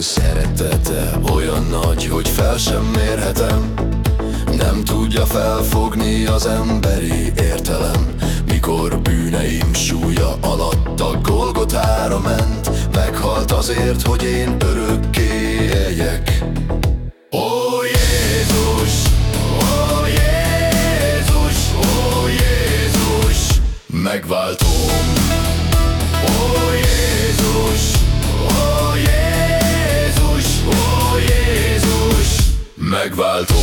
szeretete olyan nagy, hogy fel sem mérhetem. Nem tudja felfogni az emberi értelem. Mikor bűneim súlya alatt a Golgotára ment Meghalt azért, hogy én örökké éljek Ó Jézus, ó Jézus, ó Jézus! Megváltom. Ó Jézus, ó Jézus, Megváltom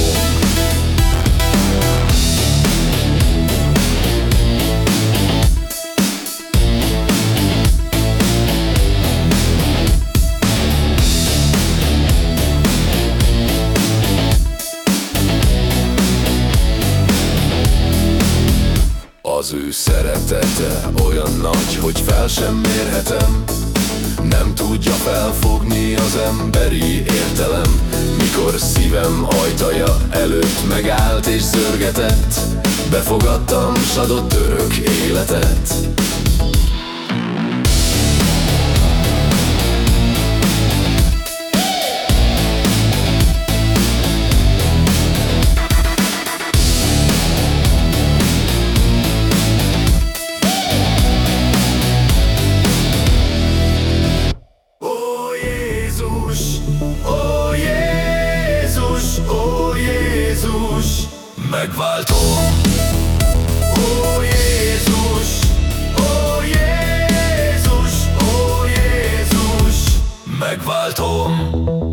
Az ő szeretete olyan nagy, hogy fel sem mérhetem Nem tudja felfogni az emberi értelem. Mikor szívem ajtaja előtt megállt és zörgetett Befogadtam, s adott örök életet Ó Jézus, ó Jézus, megváltom megváltom